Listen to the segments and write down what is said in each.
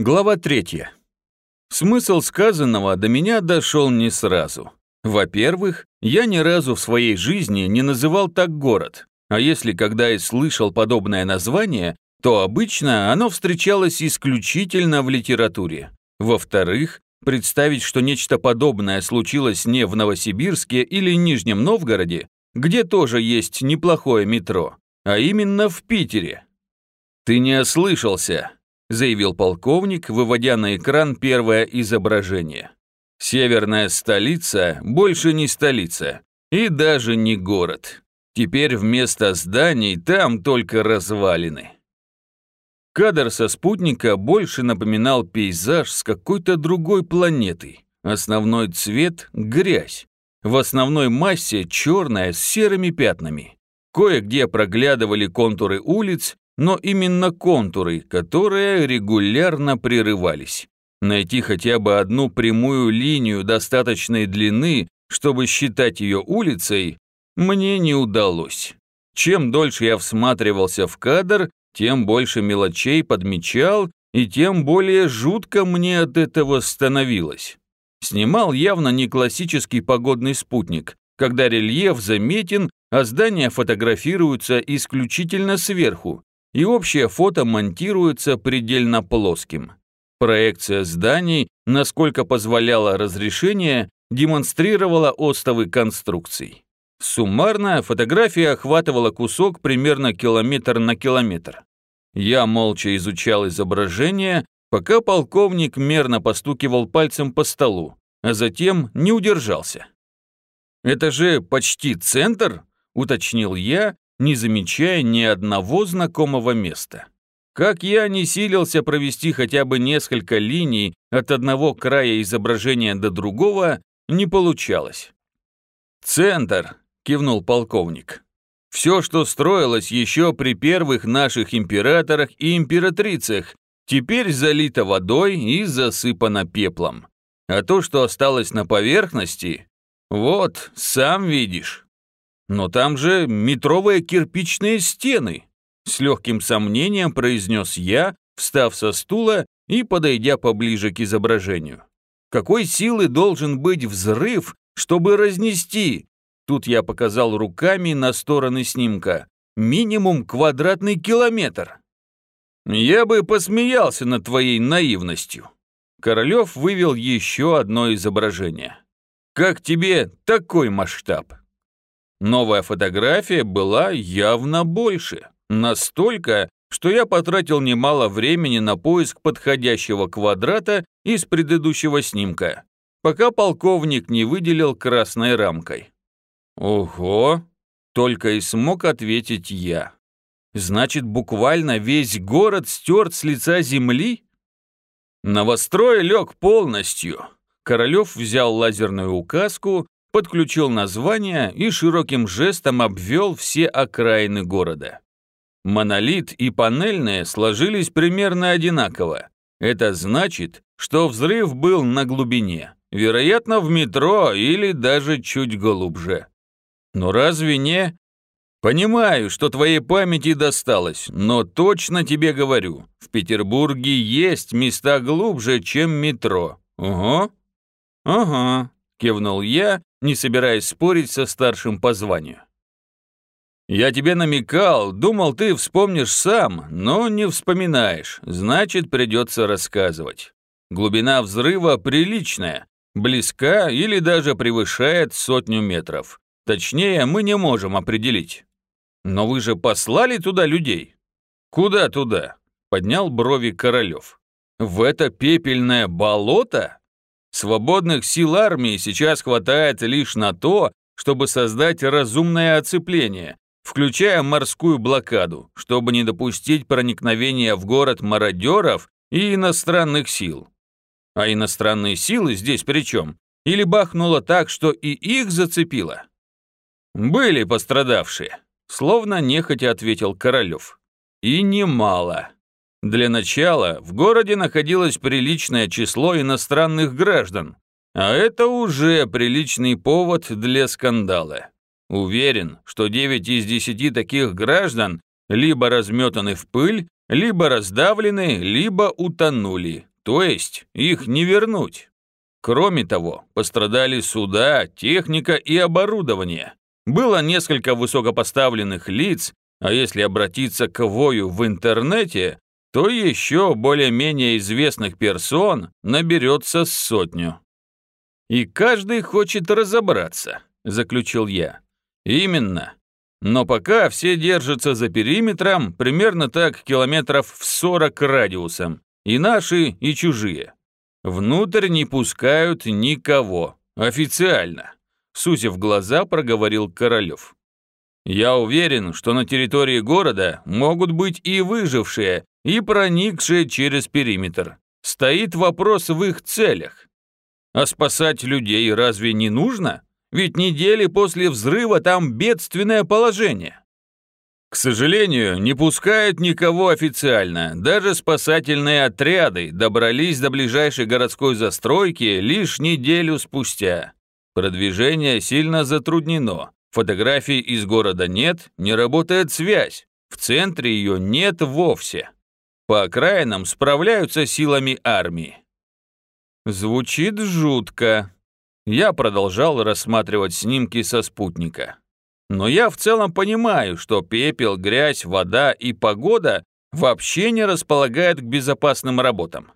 Глава третья. Смысл сказанного до меня дошел не сразу. Во-первых, я ни разу в своей жизни не называл так город, а если когда и слышал подобное название, то обычно оно встречалось исключительно в литературе. Во-вторых, представить, что нечто подобное случилось не в Новосибирске или Нижнем Новгороде, где тоже есть неплохое метро, а именно в Питере. «Ты не ослышался», — заявил полковник, выводя на экран первое изображение. «Северная столица больше не столица, и даже не город. Теперь вместо зданий там только развалины». Кадр со спутника больше напоминал пейзаж с какой-то другой планеты. Основной цвет – грязь. В основной массе черная с серыми пятнами. Кое-где проглядывали контуры улиц, но именно контуры, которые регулярно прерывались. Найти хотя бы одну прямую линию достаточной длины, чтобы считать ее улицей, мне не удалось. Чем дольше я всматривался в кадр, тем больше мелочей подмечал, и тем более жутко мне от этого становилось. Снимал явно не классический погодный спутник, когда рельеф заметен, а здания фотографируются исключительно сверху, и общее фото монтируется предельно плоским. Проекция зданий, насколько позволяло разрешение, демонстрировала остовы конструкций. Суммарно фотография охватывала кусок примерно километр на километр. Я молча изучал изображение, пока полковник мерно постукивал пальцем по столу, а затем не удержался. «Это же почти центр?» – уточнил я, не замечая ни одного знакомого места. Как я не силился провести хотя бы несколько линий от одного края изображения до другого, не получалось. «Центр», – кивнул полковник. «Все, что строилось еще при первых наших императорах и императрицах, теперь залито водой и засыпано пеплом. А то, что осталось на поверхности, вот, сам видишь». «Но там же метровые кирпичные стены», с легким сомнением произнес я, встав со стула и подойдя поближе к изображению. Какой силы должен быть взрыв, чтобы разнести? Тут я показал руками на стороны снимка. Минимум квадратный километр. Я бы посмеялся над твоей наивностью. Королев вывел еще одно изображение. Как тебе такой масштаб? Новая фотография была явно больше. Настолько, что я потратил немало времени на поиск подходящего квадрата из предыдущего снимка, пока полковник не выделил красной рамкой. «Ого!» — только и смог ответить я. «Значит, буквально весь город стерт с лица земли?» Новострой лег полностью. Королев взял лазерную указку подключил название и широким жестом обвел все окраины города. Монолит и панельные сложились примерно одинаково. Это значит, что взрыв был на глубине, вероятно, в метро или даже чуть глубже. Но разве не... Понимаю, что твоей памяти досталось, но точно тебе говорю, в Петербурге есть места глубже, чем метро. Ого. Ага, кивнул я не собираясь спорить со старшим по званию. «Я тебе намекал, думал, ты вспомнишь сам, но не вспоминаешь, значит, придется рассказывать. Глубина взрыва приличная, близка или даже превышает сотню метров. Точнее, мы не можем определить. Но вы же послали туда людей?» «Куда туда?» — поднял брови Королев. «В это пепельное болото?» Свободных сил армии сейчас хватает лишь на то, чтобы создать разумное оцепление, включая морскую блокаду, чтобы не допустить проникновения в город мародеров и иностранных сил. А иностранные силы здесь при чем? Или бахнуло так, что и их зацепило? Были пострадавшие, словно нехотя ответил Королев. И немало. Для начала в городе находилось приличное число иностранных граждан, а это уже приличный повод для скандала. Уверен, что 9 из 10 таких граждан либо разметаны в пыль, либо раздавлены, либо утонули. то есть их не вернуть. Кроме того, пострадали суда, техника и оборудование. Было несколько высокопоставленных лиц, а если обратиться к вою в интернете, то еще более-менее известных персон наберется сотню. «И каждый хочет разобраться», – заключил я. «Именно. Но пока все держатся за периметром, примерно так километров в 40 радиусом, и наши, и чужие. Внутрь не пускают никого, официально», – сузив глаза, проговорил Королев. «Я уверен, что на территории города могут быть и выжившие, и проникшие через периметр. Стоит вопрос в их целях. А спасать людей разве не нужно? Ведь недели после взрыва там бедственное положение. К сожалению, не пускают никого официально. Даже спасательные отряды добрались до ближайшей городской застройки лишь неделю спустя. Продвижение сильно затруднено. Фотографий из города нет, не работает связь. В центре ее нет вовсе. По окраинам справляются силами армии. Звучит жутко. Я продолжал рассматривать снимки со спутника. Но я в целом понимаю, что пепел, грязь, вода и погода вообще не располагают к безопасным работам.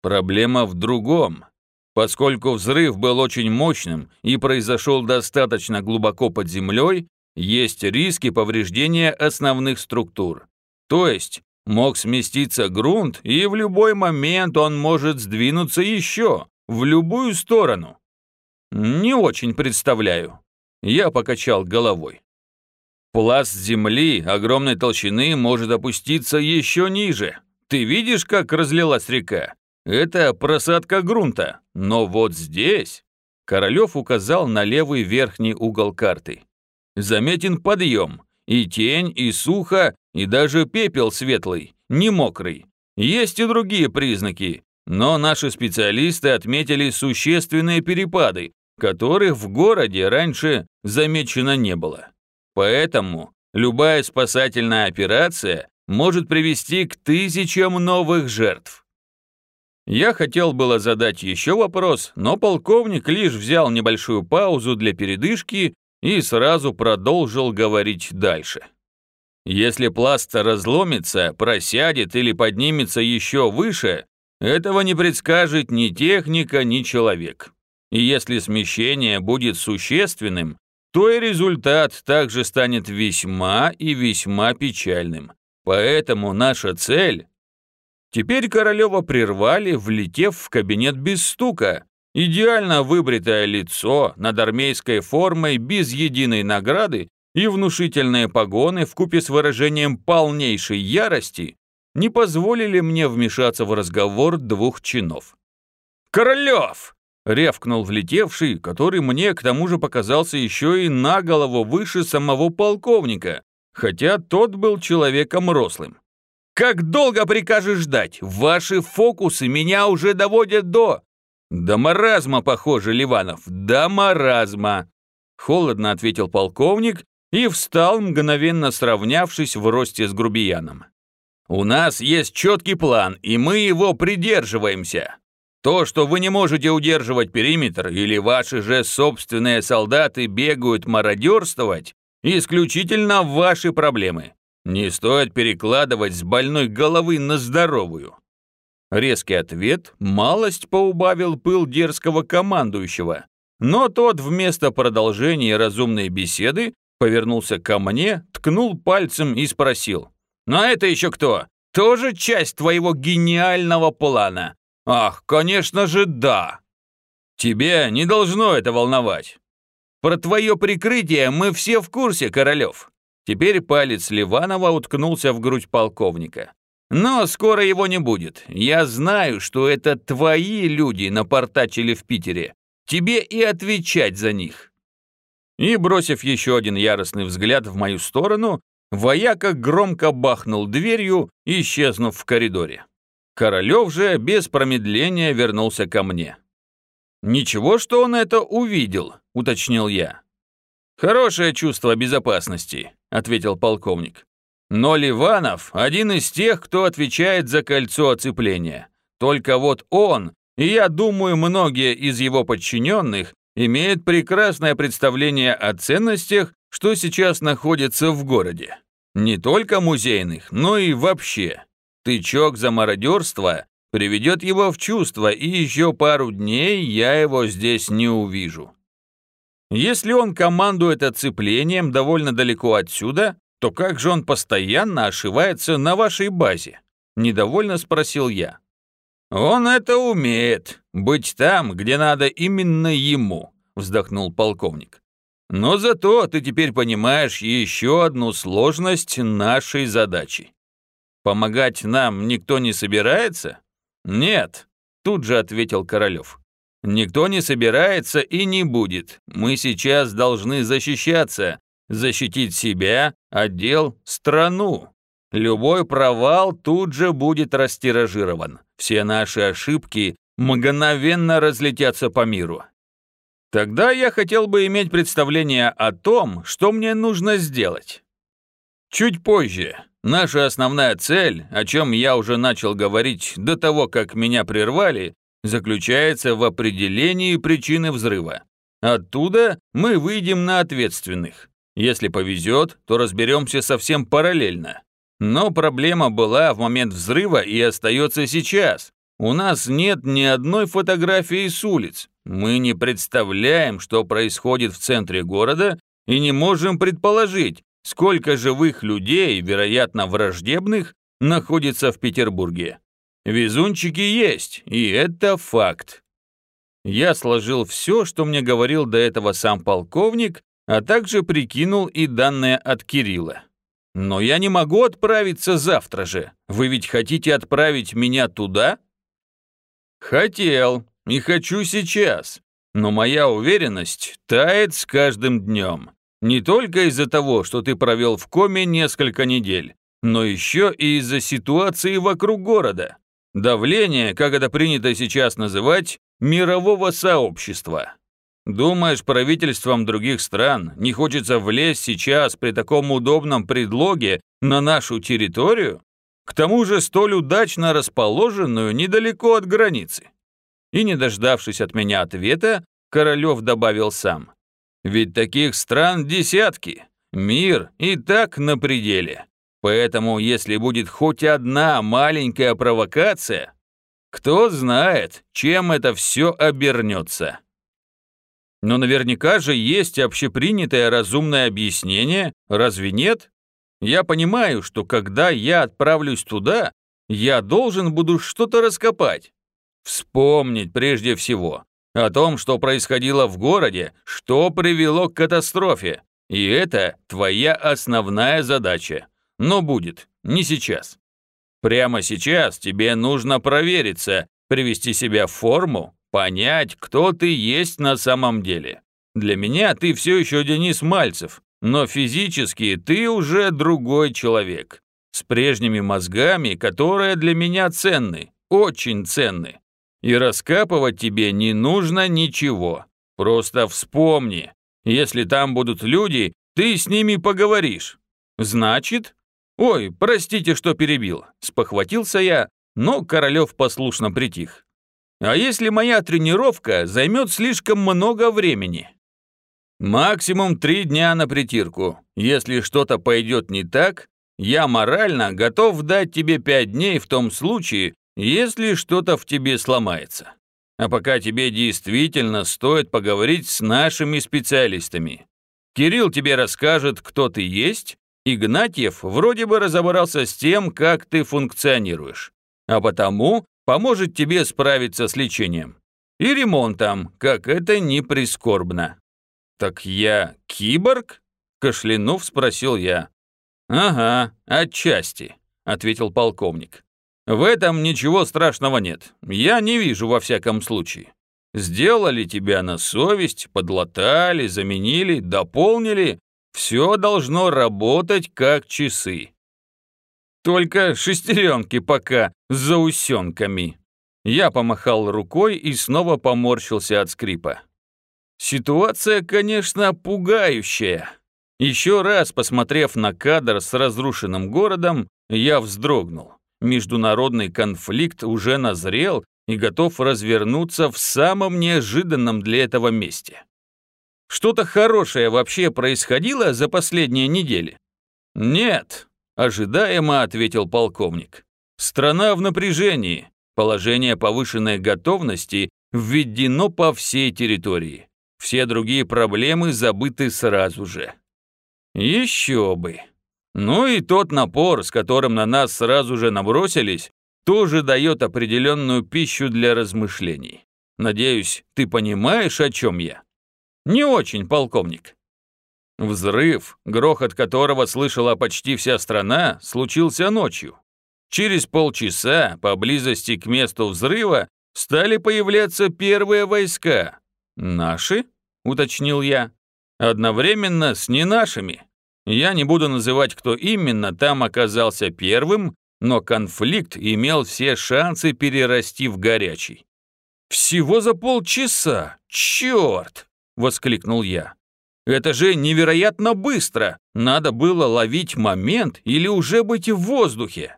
Проблема в другом. Поскольку взрыв был очень мощным и произошел достаточно глубоко под землей, есть риски повреждения основных структур. То есть Мог сместиться грунт, и в любой момент он может сдвинуться еще, в любую сторону. Не очень представляю. Я покачал головой. Пласт земли огромной толщины может опуститься еще ниже. Ты видишь, как разлилась река? Это просадка грунта. Но вот здесь... Королев указал на левый верхний угол карты. Заметен подъем. И тень, и сухо, и даже пепел светлый, не мокрый. Есть и другие признаки, но наши специалисты отметили существенные перепады, которых в городе раньше замечено не было. Поэтому любая спасательная операция может привести к тысячам новых жертв. Я хотел было задать еще вопрос, но полковник лишь взял небольшую паузу для передышки и сразу продолжил говорить дальше. Если пласт разломится, просядет или поднимется еще выше, этого не предскажет ни техника, ни человек. И если смещение будет существенным, то и результат также станет весьма и весьма печальным. Поэтому наша цель... Теперь Королева прервали, влетев в кабинет без стука, Идеально выбритое лицо над армейской формой без единой награды и внушительные погоны в купе с выражением полнейшей ярости не позволили мне вмешаться в разговор двух чинов. «Королев!» — рявкнул влетевший, который мне к тому же показался еще и на голову выше самого полковника, хотя тот был человеком рослым. «Как долго прикажешь ждать? Ваши фокусы меня уже доводят до...» «До маразма, похоже, Ливанов, до маразма!» Холодно ответил полковник и встал, мгновенно сравнявшись в росте с грубияном. «У нас есть четкий план, и мы его придерживаемся. То, что вы не можете удерживать периметр или ваши же собственные солдаты бегают мародерствовать, исключительно ваши проблемы. Не стоит перекладывать с больной головы на здоровую. Резкий ответ малость поубавил пыл дерзкого командующего, но тот вместо продолжения разумной беседы повернулся ко мне, ткнул пальцем и спросил. «Но это еще кто? Тоже часть твоего гениального плана?» «Ах, конечно же, да!» «Тебе не должно это волновать. Про твое прикрытие мы все в курсе, Королев». Теперь палец Ливанова уткнулся в грудь полковника. Но скоро его не будет. Я знаю, что это твои люди напортачили в Питере. Тебе и отвечать за них». И, бросив еще один яростный взгляд в мою сторону, вояка громко бахнул дверью, исчезнув в коридоре. Королев же без промедления вернулся ко мне. «Ничего, что он это увидел», — уточнил я. «Хорошее чувство безопасности», — ответил полковник. Но Ливанов – один из тех, кто отвечает за кольцо оцепления. Только вот он, и я думаю, многие из его подчиненных, имеют прекрасное представление о ценностях, что сейчас находятся в городе. Не только музейных, но и вообще. Тычок за мародерство приведет его в чувство, и еще пару дней я его здесь не увижу. Если он командует оцеплением довольно далеко отсюда, то как же он постоянно ошивается на вашей базе? Недовольно спросил я. Он это умеет, быть там, где надо именно ему, вздохнул полковник. Но зато ты теперь понимаешь еще одну сложность нашей задачи. Помогать нам никто не собирается? Нет, тут же ответил Королев. Никто не собирается и не будет. Мы сейчас должны защищаться, защитить себя, отдел, страну. Любой провал тут же будет растиражирован. Все наши ошибки мгновенно разлетятся по миру. Тогда я хотел бы иметь представление о том, что мне нужно сделать. Чуть позже. Наша основная цель, о чем я уже начал говорить до того, как меня прервали, заключается в определении причины взрыва. Оттуда мы выйдем на ответственных. Если повезет, то разберемся совсем параллельно. Но проблема была в момент взрыва и остается сейчас. У нас нет ни одной фотографии с улиц. Мы не представляем, что происходит в центре города и не можем предположить, сколько живых людей, вероятно враждебных, находится в Петербурге. Везунчики есть, и это факт. Я сложил все, что мне говорил до этого сам полковник, а также прикинул и данные от Кирилла. Но я не могу отправиться завтра же. Вы ведь хотите отправить меня туда? Хотел и хочу сейчас. Но моя уверенность тает с каждым днем. Не только из-за того, что ты провел в коме несколько недель, но еще и из-за ситуации вокруг города. Давление, как это принято сейчас называть, мирового сообщества. Думаешь, правительствам других стран не хочется влезть сейчас при таком удобном предлоге на нашу территорию? К тому же столь удачно расположенную недалеко от границы. И не дождавшись от меня ответа, Королев добавил сам. Ведь таких стран десятки. Мир и так на пределе. Поэтому, если будет хоть одна маленькая провокация, кто знает, чем это все обернется. Но наверняка же есть общепринятое разумное объяснение, разве нет? Я понимаю, что когда я отправлюсь туда, я должен буду что-то раскопать. Вспомнить прежде всего о том, что происходило в городе, что привело к катастрофе. И это твоя основная задача. Но будет, не сейчас. Прямо сейчас тебе нужно провериться, привести себя в форму, понять, кто ты есть на самом деле. Для меня ты все еще Денис Мальцев, но физически ты уже другой человек. С прежними мозгами, которые для меня ценны, очень ценны. И раскапывать тебе не нужно ничего. Просто вспомни, если там будут люди, ты с ними поговоришь. Значит, «Ой, простите, что перебил», – спохватился я, но Королев послушно притих. «А если моя тренировка займет слишком много времени?» «Максимум три дня на притирку. Если что-то пойдет не так, я морально готов дать тебе пять дней в том случае, если что-то в тебе сломается. А пока тебе действительно стоит поговорить с нашими специалистами. Кирилл тебе расскажет, кто ты есть, Игнатьев вроде бы разобрался с тем, как ты функционируешь, а потому поможет тебе справиться с лечением. И ремонтом, как это не прискорбно. «Так я киборг?» – кашлянув, спросил я. «Ага, отчасти», – ответил полковник. «В этом ничего страшного нет. Я не вижу во всяком случае. Сделали тебя на совесть, подлатали, заменили, дополнили, все должно работать как часы. Только шестеренки пока с заусенками. Я помахал рукой и снова поморщился от скрипа. Ситуация, конечно, пугающая. Еще раз посмотрев на кадр с разрушенным городом, я вздрогнул. международный конфликт уже назрел и готов развернуться в самом неожиданном для этого месте. Что-то хорошее вообще происходило за последние недели? Нет, ожидаемо ответил полковник. Страна в напряжении, положение повышенной готовности введено по всей территории. Все другие проблемы забыты сразу же. Еще бы. Ну и тот напор, с которым на нас сразу же набросились, тоже дает определенную пищу для размышлений. Надеюсь, ты понимаешь, о чем я? Не очень, полковник. Взрыв, грохот которого слышала почти вся страна, случился ночью. Через полчаса поблизости к месту взрыва стали появляться первые войска. «Наши?» – уточнил я. «Одновременно с не нашими. Я не буду называть, кто именно там оказался первым, но конфликт имел все шансы перерасти в горячий. «Всего за полчаса! Черт!» – воскликнул я. «Это же невероятно быстро! Надо было ловить момент или уже быть в воздухе!»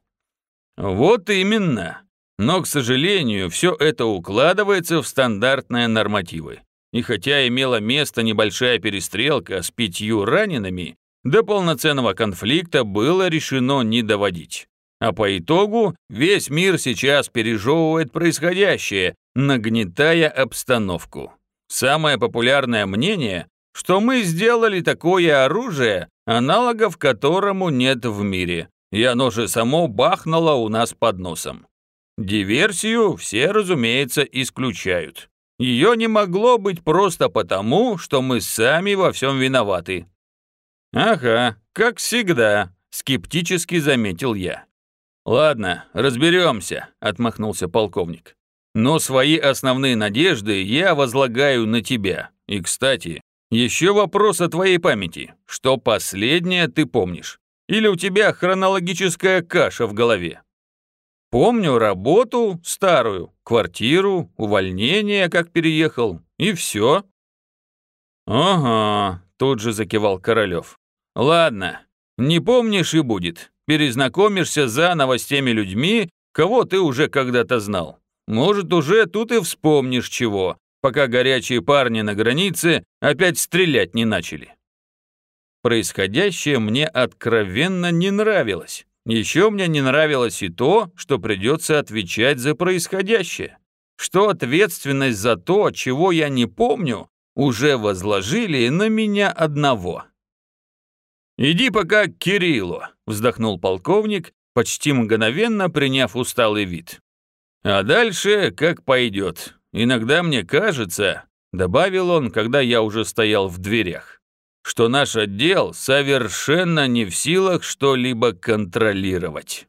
«Вот именно!» Но, к сожалению, все это укладывается в стандартные нормативы. И хотя имела место небольшая перестрелка с пятью ранеными, до полноценного конфликта было решено не доводить. А по итогу весь мир сейчас пережевывает происходящее, нагнетая обстановку. Самое популярное мнение, что мы сделали такое оружие, аналогов которому нет в мире, и оно же само бахнуло у нас под носом. Диверсию все, разумеется, исключают. Ее не могло быть просто потому, что мы сами во всем виноваты. Ага, как всегда, скептически заметил я. Ладно, разберемся, отмахнулся полковник. Но свои основные надежды я возлагаю на тебя. И, кстати, еще вопрос о твоей памяти. Что последнее ты помнишь? Или у тебя хронологическая каша в голове? Помню работу старую, квартиру, увольнение, как переехал, и все. Ага, тут же закивал Королев. Ладно, не помнишь и будет. Перезнакомишься заново с теми людьми, кого ты уже когда-то знал. Может, уже тут и вспомнишь чего, пока горячие парни на границе опять стрелять не начали. Происходящее мне откровенно не нравилось. Еще мне не нравилось и то, что придется отвечать за происходящее. Что ответственность за то, чего я не помню, уже возложили на меня одного. «Иди пока к Кириллу», — вздохнул полковник, почти мгновенно приняв усталый вид. «А дальше как пойдет. Иногда мне кажется», — добавил он, когда я уже стоял в дверях, что наш отдел совершенно не в силах что-либо контролировать.